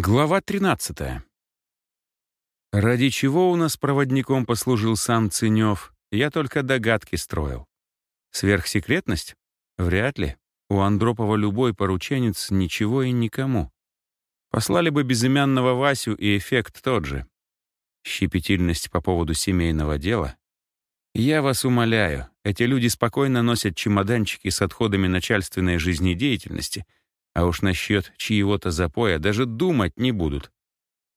Глава 13. Ради чего у нас проводником послужил сам Ценёв, я только догадки строил. Сверхсекретность? Вряд ли. У Андропова любой порученец ничего и никому. Послали бы безымянного Васю, и эффект тот же. Щепетильность по поводу семейного дела. Я вас умоляю, эти люди спокойно носят чемоданчики с отходами начальственной жизнедеятельности — а уж насчет чьего-то запоя даже думать не будут.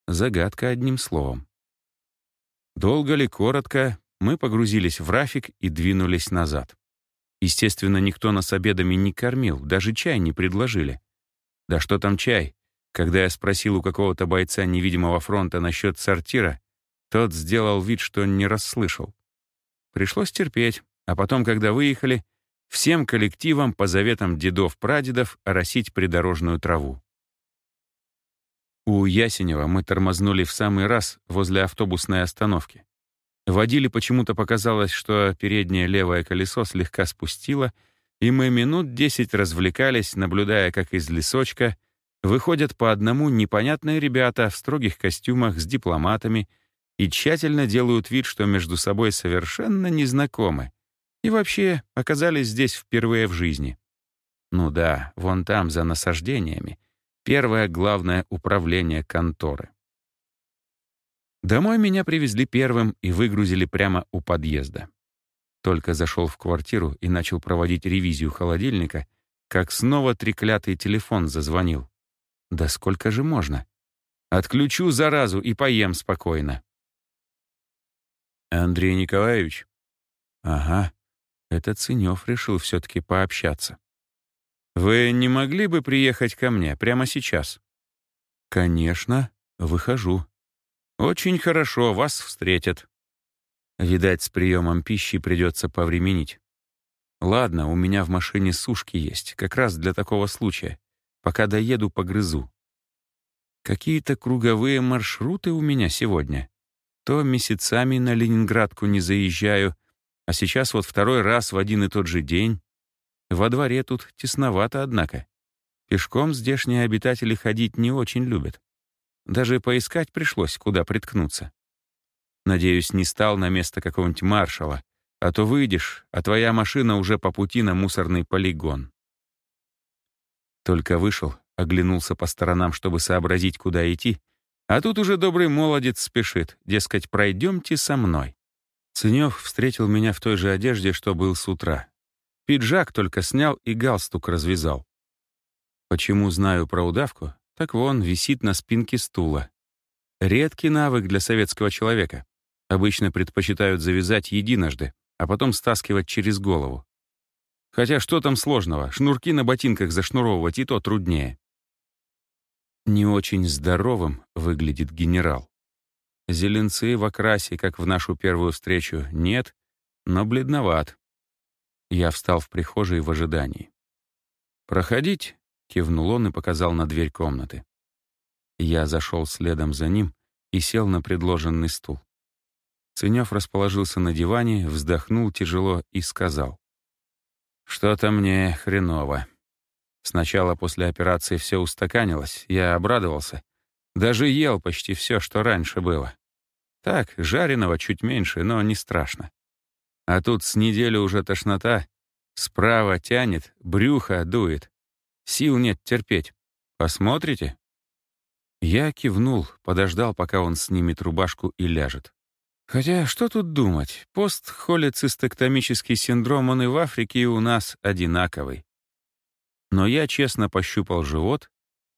Загадка одним словом. Долго ли, коротко, мы погрузились в рафик и двинулись назад. Естественно, никто нас обедами не кормил, даже чай не предложили. Да что там чай? Когда я спросил у какого-то бойца невидимого фронта насчет сортира, тот сделал вид, что не расслышал. Пришлось терпеть, а потом, когда выехали, всем коллективам по заветам дедов-прадедов оросить придорожную траву. У Ясенева мы тормознули в самый раз возле автобусной остановки. Водили почему-то показалось, что переднее левое колесо слегка спустило, и мы минут десять развлекались, наблюдая, как из лесочка выходят по одному непонятные ребята в строгих костюмах с дипломатами и тщательно делают вид, что между собой совершенно незнакомы, и вообще оказались здесь впервые в жизни. Ну да, вон там, за насаждениями, первое главное управление конторы. Домой меня привезли первым и выгрузили прямо у подъезда. Только зашел в квартиру и начал проводить ревизию холодильника, как снова треклятый телефон зазвонил. Да сколько же можно? Отключу заразу и поем спокойно. Андрей Николаевич? Ага, этот Ценёв решил все-таки пообщаться. «Вы не могли бы приехать ко мне прямо сейчас?» «Конечно. Выхожу». «Очень хорошо, вас встретят». Видать, с приемом пищи придется повременить. Ладно, у меня в машине сушки есть, как раз для такого случая. Пока доеду, погрызу. Какие-то круговые маршруты у меня сегодня. То месяцами на Ленинградку не заезжаю, а сейчас вот второй раз в один и тот же день. Во дворе тут тесновато, однако. Пешком здешние обитатели ходить не очень любят. Даже поискать пришлось, куда приткнуться. Надеюсь, не стал на место какого-нибудь маршала, а то выйдешь, а твоя машина уже по пути на мусорный полигон. Только вышел, оглянулся по сторонам, чтобы сообразить, куда идти, а тут уже добрый молодец спешит, дескать, пройдемте со мной. Ценёв встретил меня в той же одежде, что был с утра. Пиджак только снял и галстук развязал. Почему знаю про удавку? Так вон, висит на спинке стула. Редкий навык для советского человека. Обычно предпочитают завязать единожды, а потом стаскивать через голову. Хотя что там сложного, шнурки на ботинках зашнуровывать и то труднее. Не очень здоровым выглядит генерал. Зеленцы в окрасе, как в нашу первую встречу, нет, но бледноват. Я встал в прихожей в ожидании. «Проходить?» — кивнул он и показал на дверь комнаты. Я зашел следом за ним и сел на предложенный стул. Ценёв расположился на диване, вздохнул тяжело и сказал. «Что-то мне хреново. Сначала после операции все устаканилось, я обрадовался. Даже ел почти все, что раньше было. Так, жареного чуть меньше, но не страшно. А тут с неделю уже тошнота. Справа тянет, брюхо дует. Сил нет терпеть. Посмотрите?» Я кивнул, подождал, пока он снимет рубашку и ляжет. Хотя что тут думать? Постхолецистектомический синдром, он и в Африке, и у нас одинаковый. Но я честно пощупал живот,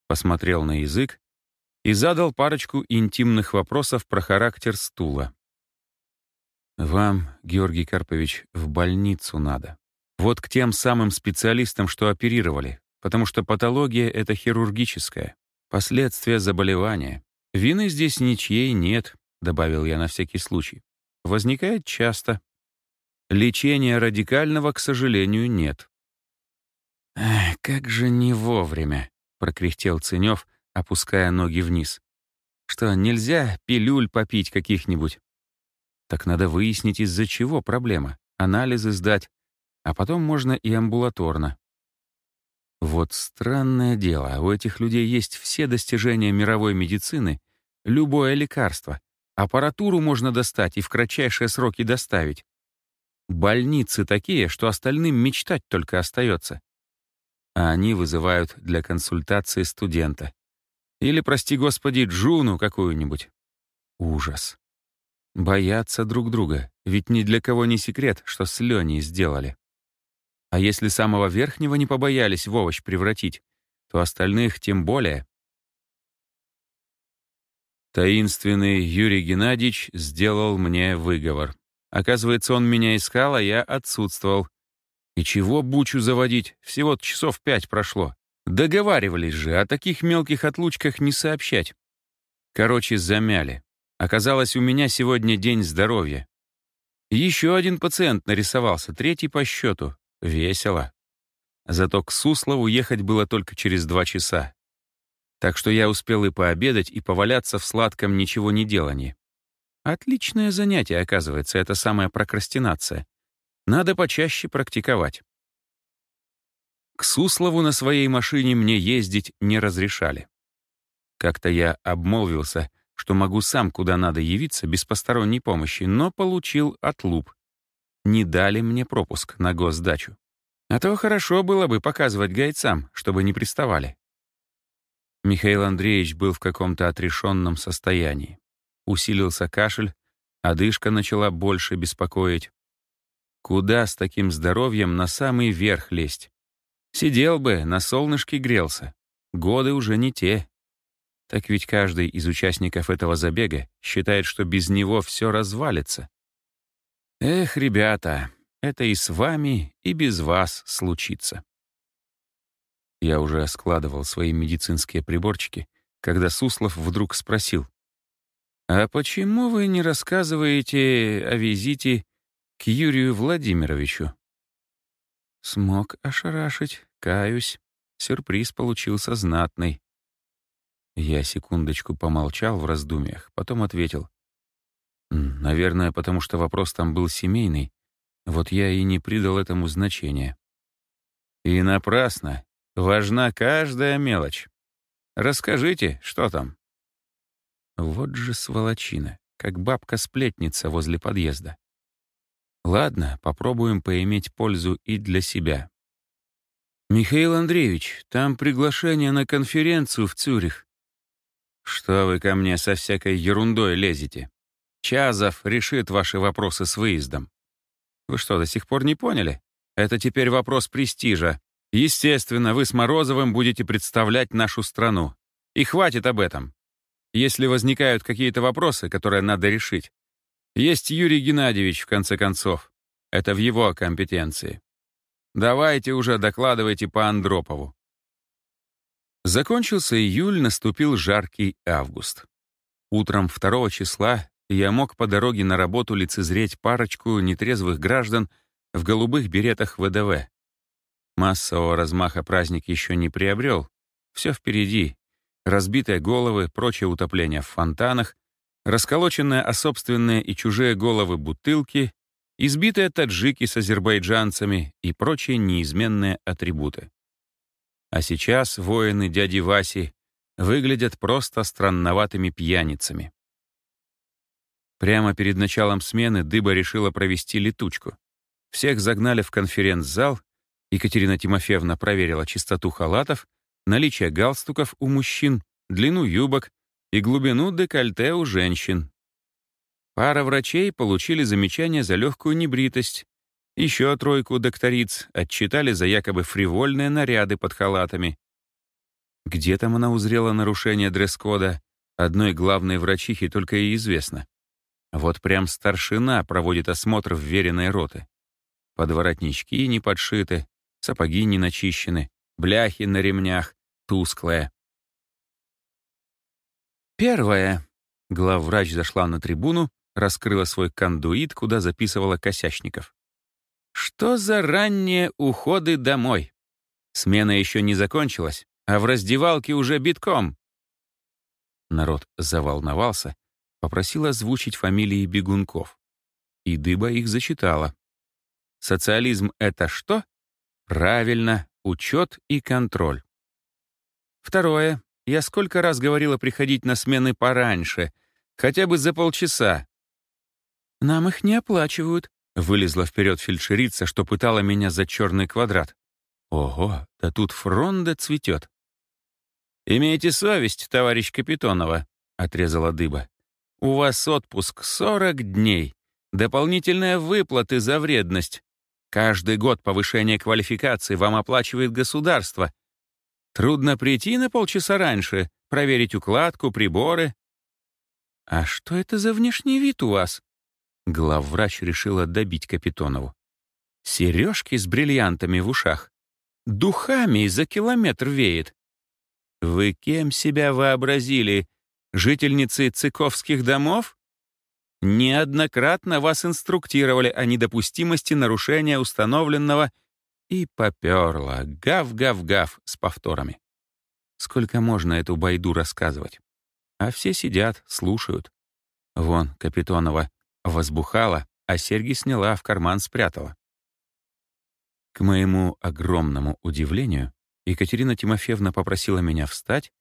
посмотрел на язык и задал парочку интимных вопросов про характер стула. «Вам, Георгий Карпович, в больницу надо. Вот к тем самым специалистам, что оперировали, потому что патология — это хирургическая, последствия заболевания. Вины здесь ничьей нет», — добавил я на всякий случай. «Возникает часто. Лечения радикального, к сожалению, нет». «Эх, как же не вовремя», — прокряхтел Ценёв, опуская ноги вниз. Что, нельзя пилюль попить каких-нибудь? Так надо выяснить, из-за чего проблема, анализы сдать, а потом можно и амбулаторно. Вот странное дело, у этих людей есть все достижения мировой медицины, любое лекарство, аппаратуру можно достать и в кратчайшие сроки доставить. Больницы такие, что остальным мечтать только остается. А они вызывают для консультации студента. Или, прости господи, Джуну какую-нибудь. Ужас. Боятся друг друга, ведь ни для кого не секрет, что с Леней сделали. А если самого верхнего не побоялись в овощ превратить, то остальных тем более. Таинственный Юрий Геннадьевич сделал мне выговор. Оказывается, он меня искал, а я отсутствовал. И чего бучу заводить? Всего часов пять прошло. Договаривались же, о таких мелких отлучках не сообщать. Короче, замяли. Оказалось, у меня сегодня день здоровья. Еще один пациент нарисовался, третий по счету. Весело. Зато к Суслову ехать было только через два часа. Так что я успел и пообедать, и поваляться в сладком ничего не делании. Отличное занятие, оказывается, это самая прокрастинация. Надо почаще практиковать. К Суслову на своей машине мне ездить не разрешали. Как-то я обмолвился, что могу сам куда надо явиться без посторонней помощи, но получил отлуп. Не дали мне пропуск на госдачу. А то хорошо было бы показывать гайцам, чтобы не приставали. Михаил Андреевич был в каком-то отрешенном состоянии. Усилился кашель, одышка начала больше беспокоить. Куда с таким здоровьем на самый верх лезть? Сидел бы, на солнышке грелся. Годы уже не те. Так ведь каждый из участников этого забега считает, что без него все развалится. Эх, ребята, это и с вами, и без вас случится. Я уже складывал свои медицинские приборчики, когда Суслов вдруг спросил, «А почему вы не рассказываете о визите к Юрию Владимировичу?» Смог ошарашить, каюсь. Сюрприз получился знатный. Я секундочку помолчал в раздумьях, потом ответил. «Наверное, потому что вопрос там был семейный. Вот я и не придал этому значения». «И напрасно. Важна каждая мелочь. Расскажите, что там?» Вот же сволочина, как бабка-сплетница возле подъезда. Ладно, попробуем поиметь пользу и для себя. «Михаил Андреевич, там приглашение на конференцию в Цюрих». «Что вы ко мне со всякой ерундой лезете? Чазов решит ваши вопросы с выездом». «Вы что, до сих пор не поняли? Это теперь вопрос престижа. Естественно, вы с Морозовым будете представлять нашу страну. И хватит об этом. Если возникают какие-то вопросы, которые надо решить, есть Юрий Геннадьевич, в конце концов. Это в его компетенции. Давайте уже докладывайте по Андропову. Закончился июль, наступил жаркий август. Утром 2 числа я мог по дороге на работу лицезреть парочку нетрезвых граждан в голубых беретах ВДВ. Массового размаха праздник еще не приобрел. Все впереди. Разбитые головы, прочее утопление в фонтанах, расколоченные о собственные и чужие головы бутылки, избитые таджики с азербайджанцами и прочие неизменные атрибуты. А сейчас воины дяди Васи выглядят просто странноватыми пьяницами. Прямо перед началом смены Дыба решила провести летучку. Всех загнали в конференц-зал, Екатерина Тимофеевна проверила чистоту халатов, наличие галстуков у мужчин, длину юбок и глубину декольте у женщин. Пара врачей получили замечание за легкую небритость. Еще тройку докториц отчитали за якобы фривольные наряды под халатами. Где там она узрела нарушение дресс-кода, одной главной врачихе только и известно. Вот прям старшина проводит осмотр вверенной роты. Подворотнички не подшиты, сапоги не начищены, бляхи на ремнях, тусклые. Первое. Главврач зашла на трибуну, раскрыла свой кондуит, куда записывала косячников. Что за ранние уходы домой? Смена еще не закончилась, а в раздевалке уже битком. Народ заволновался, попросил озвучить фамилии бегунков. И дыба их зачитала. Социализм — это что? Правильно, учет и контроль. Второе. Я сколько раз говорила приходить на смены пораньше, хотя бы за полчаса. «Нам их не оплачивают», — вылезла вперед фельдшерица, что пытала меня за черный квадрат. Ого, да тут фронда цветет. «Имейте совесть, товарищ Капитонова», — отрезала дыба. «У вас отпуск 40 дней, дополнительные выплаты за вредность. Каждый год повышение квалификации вам оплачивает государство. Трудно прийти на полчаса раньше, проверить укладку, приборы». «А что это за внешний вид у вас?» Главврач решила добить Капитонову. «Сережки с бриллиантами в ушах. Духами за километр веет. Вы кем себя вообразили? Жительницы цыковских домов? Неоднократно вас инструктировали о недопустимости нарушения установленного и поперло гав-гав-гав с повторами. Сколько можно эту байду рассказывать? А все сидят, слушают. Вон, Капитонова возбухала, а серьги сняла, в карман спрятала. К моему огромному удивлению, Екатерина Тимофеевна попросила меня встать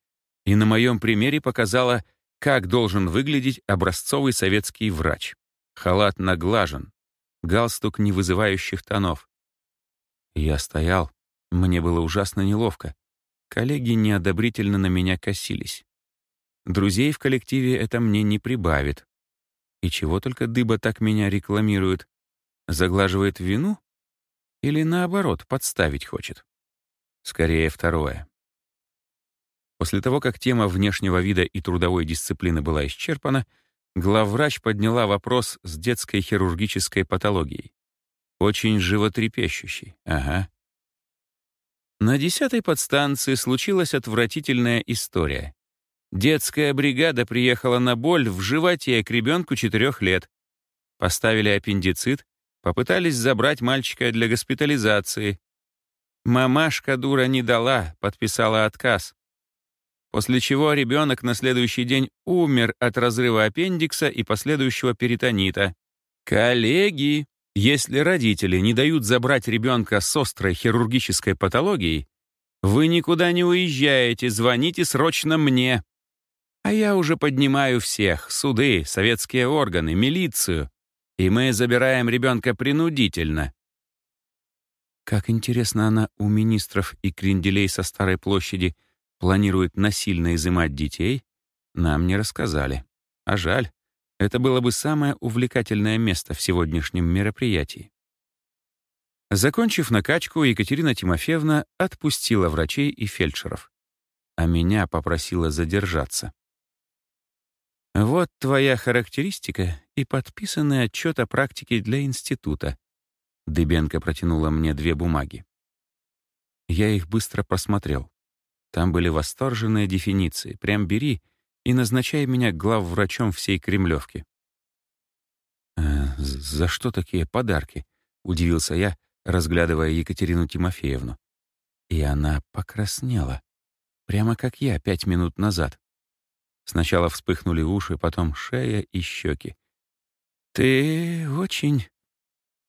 и на моем примере показала, как должен выглядеть образцовый советский врач. Халат наглажен, галстук не вызывающих тонов. Я стоял, мне было ужасно неловко. Коллеги неодобрительно на меня косились. Друзей в коллективе это мне не прибавит. И чего только дыба так меня рекламирует? Заглаживает вину? Или наоборот, подставить хочет? Скорее, второе. После того, как тема внешнего вида и трудовой дисциплины была исчерпана, главврач подняла вопрос с детской хирургической патологией. Очень животрепещущий, ага. На десятой подстанции случилась отвратительная история. Детская бригада приехала на боль в животе к ребенку четырех лет. Поставили аппендицит, Попытались забрать мальчика для госпитализации. Мамашка дура не дала, подписала отказ. После чего ребенок на следующий день умер от разрыва аппендикса и последующего перитонита. Коллеги, если родители не дают забрать ребенка с острой хирургической патологией, вы никуда не уезжаете, звоните срочно мне. А я уже поднимаю всех, суды, советские органы, милицию и мы забираем ребенка принудительно. Как интересно она у министров и кренделей со Старой площади планирует насильно изымать детей, нам не рассказали. А жаль, это было бы самое увлекательное место в сегодняшнем мероприятии. Закончив накачку, Екатерина Тимофеевна отпустила врачей и фельдшеров, а меня попросила задержаться. Вот твоя характеристика и подписанный отчет о практике для института. Дыбенко протянула мне две бумаги. Я их быстро просмотрел. Там были восторженные дефиниции. Прям бери и назначай меня главврачом всей Кремлевки. «Э, «За что такие подарки?» — удивился я, разглядывая Екатерину Тимофеевну. И она покраснела, прямо как я пять минут назад. Сначала вспыхнули уши, потом шея и щеки. «Ты очень,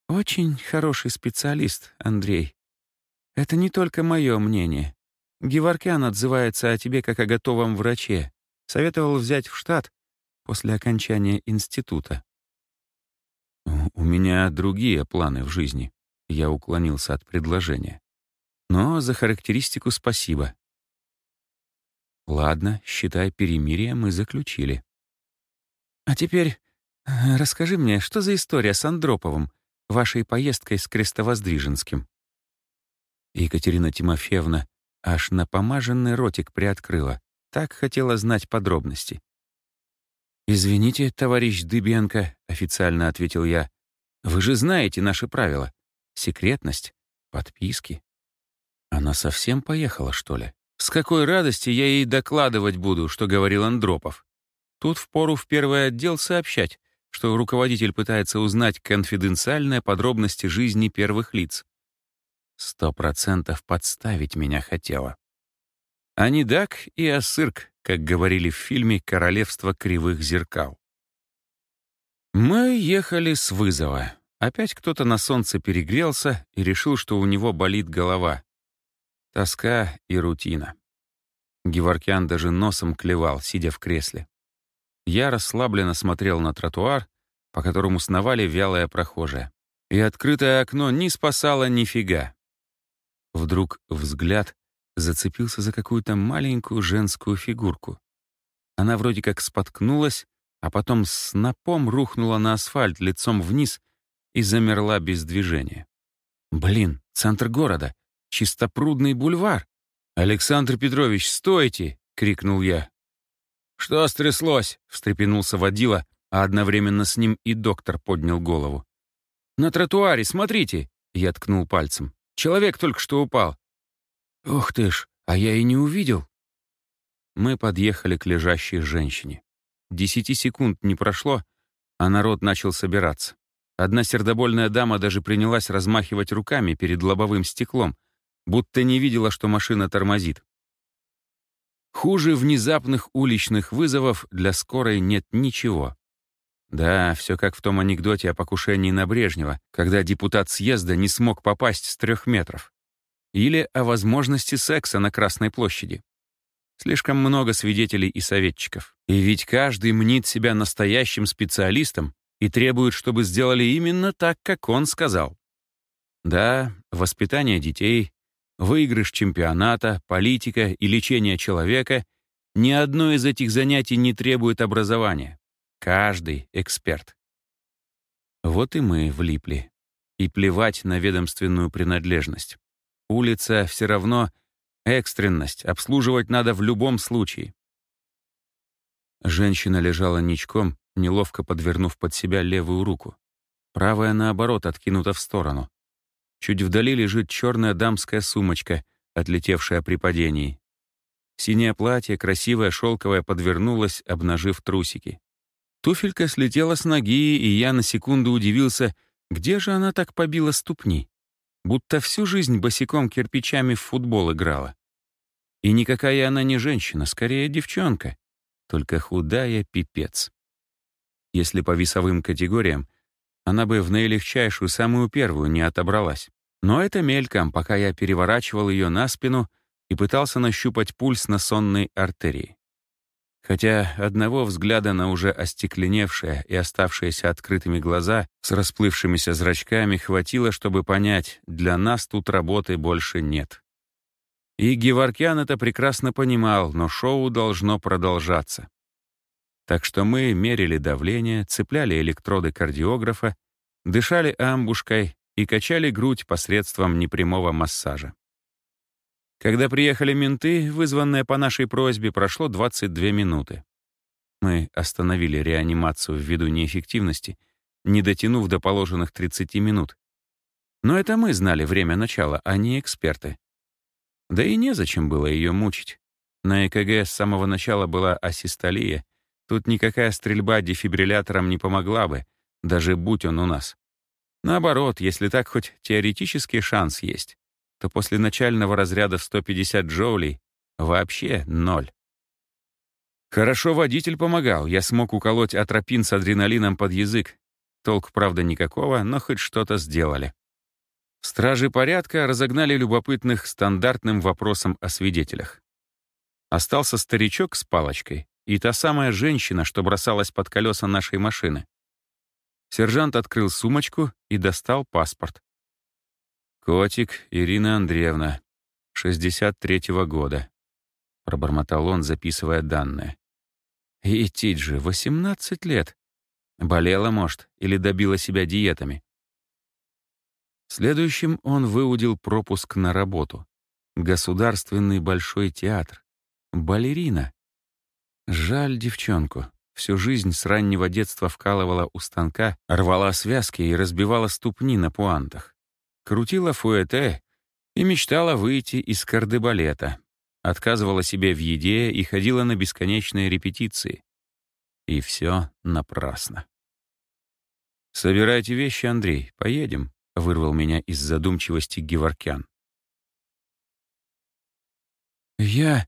очень хороший специалист, Андрей. Это не только мое мнение. Геворкян отзывается о тебе как о готовом враче. Советовал взять в штат после окончания института». «У меня другие планы в жизни», — я уклонился от предложения. «Но за характеристику спасибо. Ладно, считай, перемирие мы заключили. А теперь э, расскажи мне, что за история с Андроповым, вашей поездкой с Крестовоздвиженским? Екатерина Тимофеевна аж напомаженный ротик приоткрыла. Так хотела знать подробности. «Извините, товарищ Дыбенко», — официально ответил я. «Вы же знаете наши правила. Секретность, подписки». Она совсем поехала, что ли? С какой радости я ей докладывать буду, что говорил Андропов. Тут впору в первый отдел сообщать, что руководитель пытается узнать конфиденциальные подробности жизни первых лиц. Сто процентов подставить меня хотела. А не дак и осырк, как говорили в фильме «Королевство кривых зеркал». Мы ехали с вызова. Опять кто-то на солнце перегрелся и решил, что у него болит голова. Тоска и рутина. Геворкян даже носом клевал, сидя в кресле. Я расслабленно смотрел на тротуар, по которому сновали вялые прохожие. И открытое окно не спасало нифига. Вдруг взгляд зацепился за какую-то маленькую женскую фигурку. Она вроде как споткнулась, а потом снопом рухнула на асфальт лицом вниз и замерла без движения. Блин, центр города, чистопрудный бульвар. «Александр Петрович, стойте!» — крикнул я. «Что стряслось?» — встрепенулся водила, а одновременно с ним и доктор поднял голову. «На тротуаре, смотрите!» — я ткнул пальцем. «Человек только что упал». «Ох ты ж, а я и не увидел». Мы подъехали к лежащей женщине. Десяти секунд не прошло, а народ начал собираться. Одна сердобольная дама даже принялась размахивать руками перед лобовым стеклом, будто не видела, что машина тормозит. Хуже внезапных уличных вызовов для скорой нет ничего. Да, все как в том анекдоте о покушении на Брежнева, когда депутат съезда не смог попасть с трех метров. Или о возможности секса на Красной площади. Слишком много свидетелей и советчиков. И ведь каждый мнит себя настоящим специалистом и требует, чтобы сделали именно так, как он сказал. Да, воспитание детей, выигрыш чемпионата, политика и лечение человека — ни одно из этих занятий не требует образования. Каждый эксперт. Вот и мы влипли. И плевать на ведомственную принадлежность. Улица все равно экстренность, обслуживать надо в любом случае. Женщина лежала ничком, неловко подвернув под себя левую руку. Правая, наоборот, откинута в сторону. Чуть вдали лежит черная дамская сумочка, отлетевшая при падении. Синее платье, красивое, шелковое, подвернулось, обнажив трусики. Туфелька слетела с ноги, и я на секунду удивился, где же она так побила ступни? Будто всю жизнь босиком кирпичами в футбол играла. И никакая она не женщина, скорее девчонка, только худая пипец. Если по весовым категориям, она бы в наилегчайшую, самую первую не отобралась. Но это мельком, пока я переворачивал ее на спину и пытался нащупать пульс на сонной артерии. Хотя одного взгляда на уже остекленевшие и оставшиеся открытыми глаза с расплывшимися зрачками хватило, чтобы понять, для нас тут работы больше нет. И Геворкян это прекрасно понимал, но шоу должно продолжаться. Так что мы мерили давление, цепляли электроды кардиографа, дышали амбушкой и качали грудь посредством непрямого массажа. Когда приехали менты, вызванные по нашей просьбе, прошло 22 минуты. Мы остановили реанимацию ввиду неэффективности, не дотянув до положенных 30 минут. Но это мы знали время начала, а не эксперты. Да и незачем было ее мучить. На ЭКГ с самого начала была асистолия, Тут никакая стрельба дефибриллятором не помогла бы, даже будь он у нас. Наоборот, если так хоть теоретический шанс есть, то после начального разряда в 150 джоулей вообще ноль. Хорошо водитель помогал, я смог уколоть атропин с адреналином под язык. Толк, правда, никакого, но хоть что-то сделали. Стражи порядка разогнали любопытных стандартным вопросом о свидетелях. Остался старичок с палочкой, и та самая женщина, что бросалась под колеса нашей машины. Сержант открыл сумочку и достал паспорт. «Котик Ирина Андреевна, 63-го года», — пробормотал он, записывая данные. «И Тиджи, 18 лет. Болела, может, или добила себя диетами?» Следующим он выудил пропуск на работу. Государственный большой театр. Балерина. Жаль девчонку. Всю жизнь с раннего детства вкалывала у станка, рвала связки и разбивала ступни на пуантах. Крутила фуэте и мечтала выйти из кардебалета. Отказывала себе в еде и ходила на бесконечные репетиции. И все напрасно. «Собирайте вещи, Андрей, поедем», — вырвал меня из задумчивости Геворкян. «Я...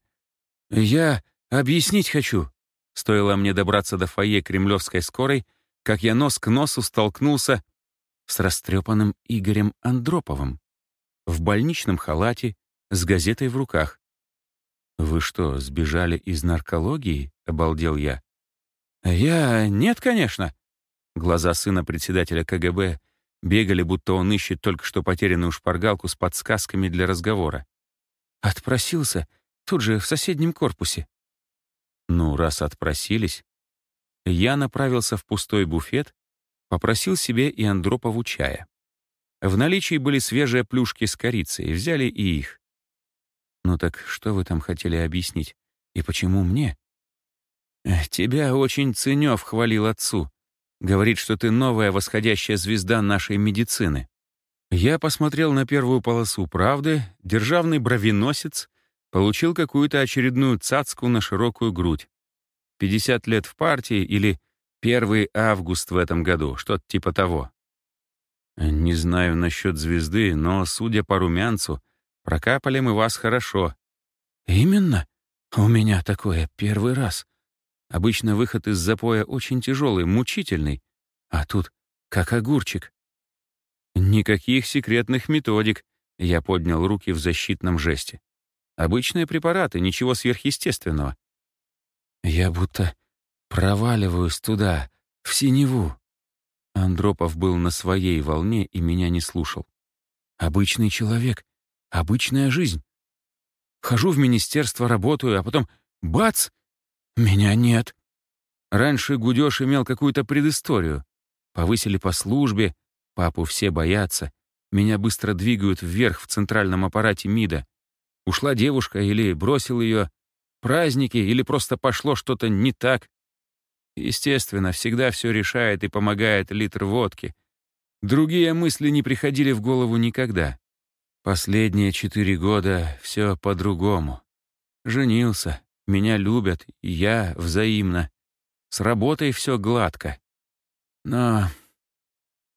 я...» Объяснить хочу. Стоило мне добраться до фойе кремлевской скорой, как я нос к носу столкнулся с растрепанным Игорем Андроповым. В больничном халате, с газетой в руках. «Вы что, сбежали из наркологии?» — обалдел я. «Я... Нет, конечно». Глаза сына председателя КГБ бегали, будто он ищет только что потерянную шпаргалку с подсказками для разговора. «Отпросился тут же, в соседнем корпусе». Ну, раз отпросились, я направился в пустой буфет, попросил себе и Андропову чая. В наличии были свежие плюшки с корицей, взяли и их. «Ну так что вы там хотели объяснить? И почему мне?» «Тебя очень Ценёв хвалил отцу. Говорит, что ты новая восходящая звезда нашей медицины». Я посмотрел на первую полосу правды, державный бровеносец, получил какую-то очередную цацку на широкую грудь. 50 лет в партии или 1 август в этом году, что-то типа того. Не знаю насчет звезды, но, судя по румянцу, прокапали мы вас хорошо. Именно? У меня такое первый раз. Обычно выход из запоя очень тяжелый, мучительный, а тут как огурчик. Никаких секретных методик. Я поднял руки в защитном жесте. Обычные препараты, ничего сверхъестественного. Я будто проваливаюсь туда, в синеву. Андропов был на своей волне и меня не слушал. Обычный человек, обычная жизнь. Хожу в министерство, работаю, а потом — бац! Меня нет. Раньше Гудёж имел какую-то предысторию. Повысили по службе, папу все боятся. Меня быстро двигают вверх в центральном аппарате МИДа. Ушла девушка или бросил ее. Праздники или просто пошло что-то не так. Естественно, всегда все решает и помогает литр водки. Другие мысли не приходили в голову никогда. Последние четыре года все по-другому. Женился, меня любят, я взаимно. С работой все гладко. Но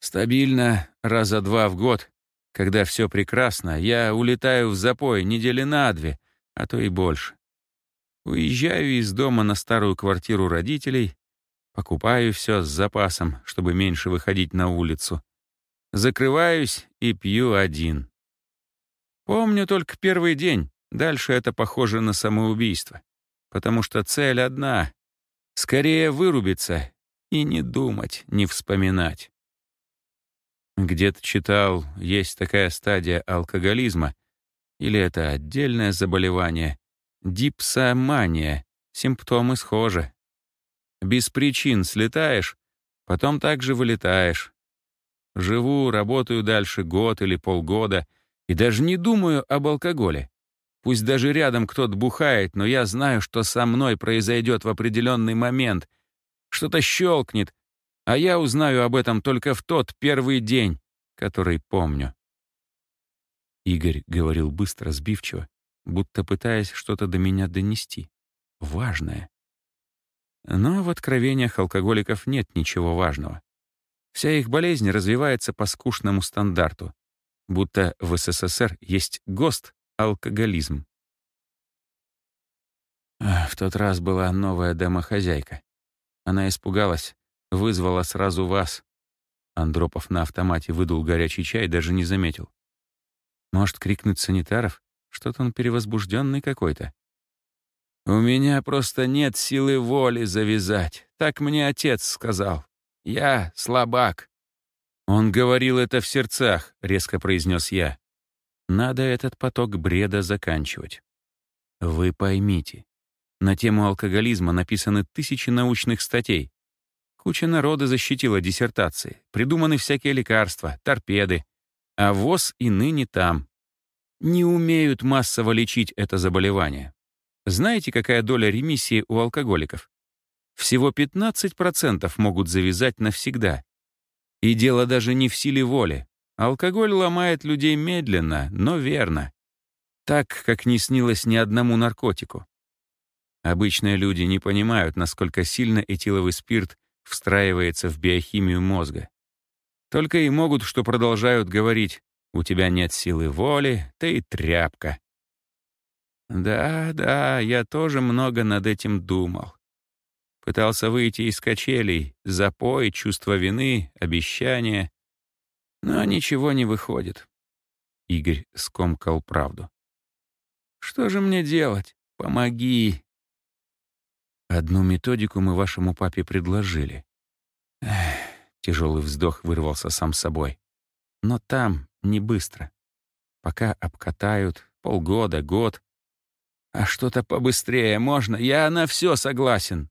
стабильно раза два в год, когда все прекрасно, я улетаю в запой недели на две, а то и больше. Уезжаю из дома на старую квартиру родителей, покупаю все с запасом, чтобы меньше выходить на улицу. Закрываюсь и пью один. Помню только первый день, дальше это похоже на самоубийство потому что цель одна — скорее вырубиться и не думать, не вспоминать. Где-то читал, есть такая стадия алкоголизма, или это отдельное заболевание, дипсомания, симптомы схожи. Без причин слетаешь, потом также вылетаешь. Живу, работаю дальше год или полгода и даже не думаю об алкоголе. Пусть даже рядом кто-то бухает, но я знаю, что со мной произойдет в определенный момент. Что-то щелкнет, а я узнаю об этом только в тот первый день, который помню. Игорь говорил быстро, сбивчиво, будто пытаясь что-то до меня донести. Важное. Но в откровениях алкоголиков нет ничего важного. Вся их болезнь развивается по скучному стандарту, будто в СССР есть ГОСТ, Алкоголизм. В тот раз была новая домохозяйка. Она испугалась, вызвала сразу вас. Андропов на автомате выдул горячий чай, даже не заметил. Может, крикнуть санитаров? Что-то он перевозбужденный какой-то. «У меня просто нет силы воли завязать. Так мне отец сказал. Я слабак». «Он говорил это в сердцах», — резко произнес я. Надо этот поток бреда заканчивать. Вы поймите, на тему алкоголизма написаны тысячи научных статей. Куча народа защитила диссертации, придуманы всякие лекарства, торпеды, а ВОЗ и ныне там. Не умеют массово лечить это заболевание. Знаете, какая доля ремиссии у алкоголиков? Всего 15% могут завязать навсегда. И дело даже не в силе воли, Алкоголь ломает людей медленно, но верно. Так, как не снилось ни одному наркотику. Обычные люди не понимают, насколько сильно этиловый спирт встраивается в биохимию мозга. Только и могут, что продолжают говорить «У тебя нет силы воли, ты тряпка». Да, да, я тоже много над этим думал. Пытался выйти из качелей, запой, чувство вины, обещания. Но ничего не выходит. Игорь скомкал правду. Что же мне делать? Помоги!» «Одну методику мы вашему папе предложили». Эх, тяжелый вздох вырвался сам собой. «Но там не быстро. Пока обкатают полгода, год. А что-то побыстрее можно? Я на все согласен».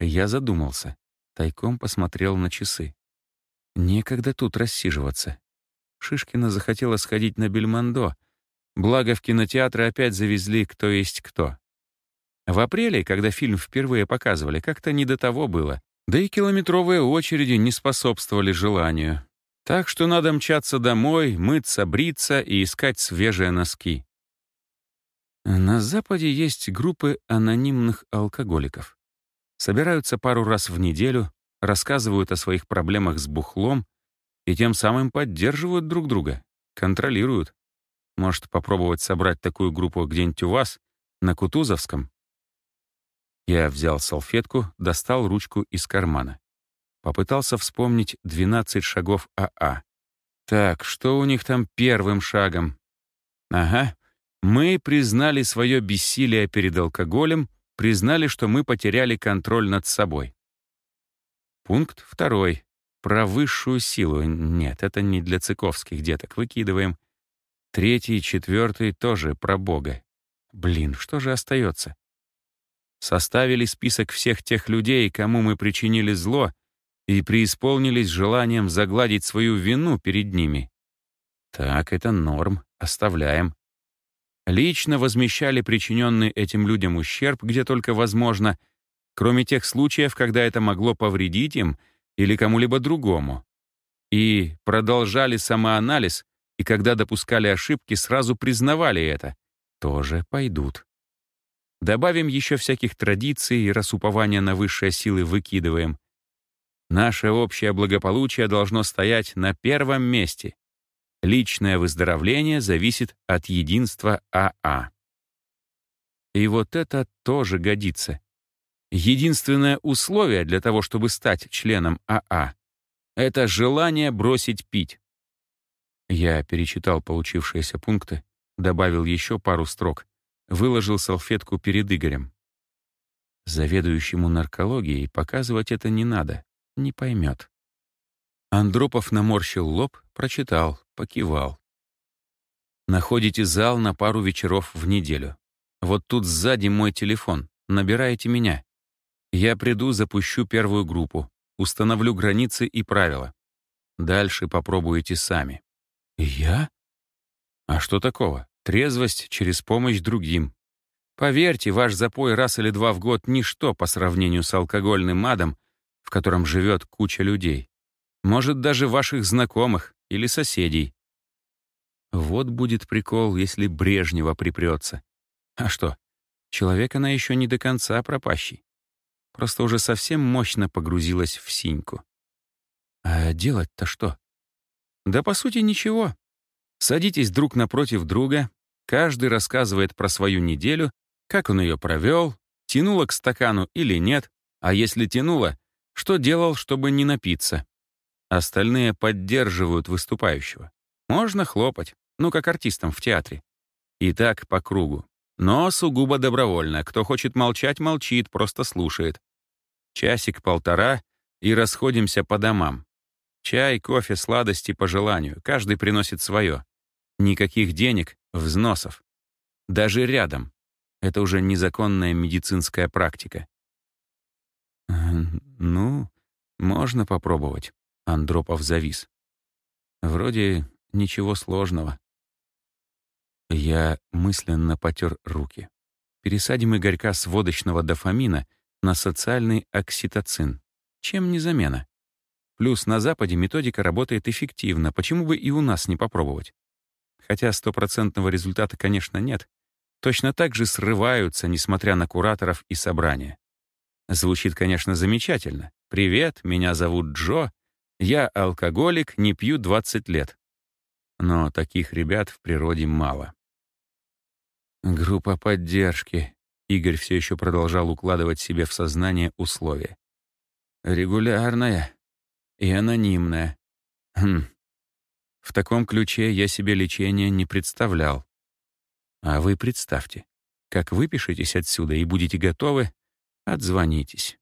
Я задумался. Тайком посмотрел на часы. Некогда тут рассиживаться. Шишкина захотела сходить на Бельмондо, благо в кинотеатры опять завезли кто есть кто. В апреле, когда фильм впервые показывали, как-то не до того было, да и километровые очереди не способствовали желанию. Так что надо мчаться домой, мыться, бриться и искать свежие носки. На Западе есть группы анонимных алкоголиков. Собираются пару раз в неделю, рассказывают о своих проблемах с бухлом и тем самым поддерживают друг друга, контролируют. Может, попробовать собрать такую группу где-нибудь у вас, на Кутузовском? Я взял салфетку, достал ручку из кармана. Попытался вспомнить 12 шагов АА. Так, что у них там первым шагом? Ага, мы признали свое бессилие перед алкоголем, признали, что мы потеряли контроль над собой. Пункт второй. Про высшую силу. Нет, это не для цыковских деток. Выкидываем. Третий и четвертый тоже про Бога. Блин, что же остается? Составили список всех тех людей, кому мы причинили зло, и преисполнились желанием загладить свою вину перед ними. Так, это норм, оставляем. Лично возмещали причиненный этим людям ущерб, где только возможно, кроме тех случаев, когда это могло повредить им или кому-либо другому. И продолжали самоанализ, и когда допускали ошибки, сразу признавали это. Тоже пойдут. Добавим еще всяких традиций и расупования на высшие силы выкидываем. Наше общее благополучие должно стоять на первом месте. Личное выздоровление зависит от единства АА. И вот это тоже годится. Единственное условие для того, чтобы стать членом АА — это желание бросить пить. Я перечитал получившиеся пункты, добавил еще пару строк, выложил салфетку перед Игорем. Заведующему наркологией показывать это не надо, не поймет. Андропов наморщил лоб, прочитал, покивал. Находите зал на пару вечеров в неделю. Вот тут сзади мой телефон. Набираете меня. Я приду, запущу первую группу, установлю границы и правила. Дальше попробуете сами. Я? А что такого? Трезвость через помощь другим. Поверьте, ваш запой раз или два в год — ничто по сравнению с алкогольным адом, в котором живет куча людей. Может, даже ваших знакомых или соседей. Вот будет прикол, если Брежнева припрется. А что, человек она еще не до конца пропащий просто уже совсем мощно погрузилась в синьку. А делать-то что? Да по сути ничего. Садитесь друг напротив друга, каждый рассказывает про свою неделю, как он ее провел, тянуло к стакану или нет, а если тянуло, что делал, чтобы не напиться. Остальные поддерживают выступающего. Можно хлопать, ну как артистам в театре. И так по кругу. Но сугубо добровольно. Кто хочет молчать, молчит, просто слушает. Часик-полтора и расходимся по домам. Чай, кофе, сладости по желанию. Каждый приносит свое. Никаких денег, взносов. Даже рядом. Это уже незаконная медицинская практика. «Ну, можно попробовать», — Андропов завис. «Вроде ничего сложного». Я мысленно потер руки. Пересадим Игорька с водочного дофамина — на социальный окситоцин. Чем не замена? Плюс на Западе методика работает эффективно, почему бы и у нас не попробовать? Хотя стопроцентного результата, конечно, нет. Точно так же срываются, несмотря на кураторов и собрания. Звучит, конечно, замечательно. «Привет, меня зовут Джо. Я алкоголик, не пью 20 лет». Но таких ребят в природе мало. «Группа поддержки», Игорь все еще продолжал укладывать себе в сознание условия. «Регулярная и анонимная. Хм. В таком ключе я себе лечения не представлял. А вы представьте, как выпишетесь отсюда и будете готовы, отзвонитесь.